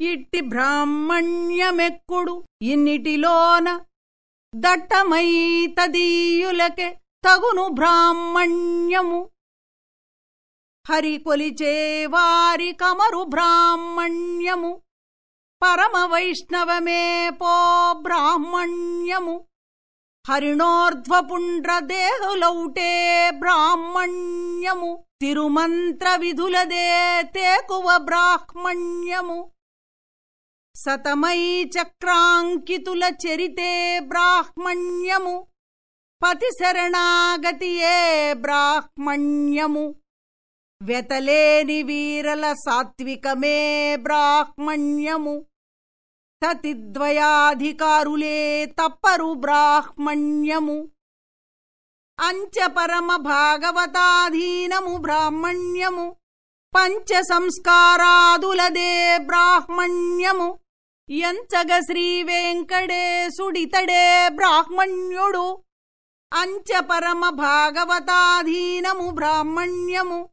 ఇట్టి బ్రాహ్మణ్యమెక్కుడు ఇన్నిటిలోన దట్టమై తదీయులకే తగును బ్రాహ్మణ్యము. హరి కొలిచే వారి కమరు బ్రాహ్మణ్యము. పరమ వైష్ణవమే పో బ్రాహ్మణ్యము. హరిణోర్ధ్వపుండ్ర దేహులౌటే బ్రాహ్మణ్యము. తిరుమంత్ర విధులదే తేకువ బ్రాహ్మణ్యము. సతమై చక్రాంకితుల చరితే బ్రాహ్మణ్యము. పతి శరణాగతియే బ్రాహ్మణ్యము. వెతలేని వీరల సాత్వికమే బ్రాహ్మణ్యము. తతిద్వయాధికారులే తప్పరు బ్రాహ్మణ్యము. అంచపరమ భాగవతాధీనము బ్రాహ్మణ్యము. పంచ సంస్కారాదులదే బ్రాహ్మణ్యము. ఎంచగ శ్రీ వెంకటేశుడితడే బ్రాహ్మణ్యుడు. అంచపరమ భాగవతాధీనము బ్రాహ్మణ్యము.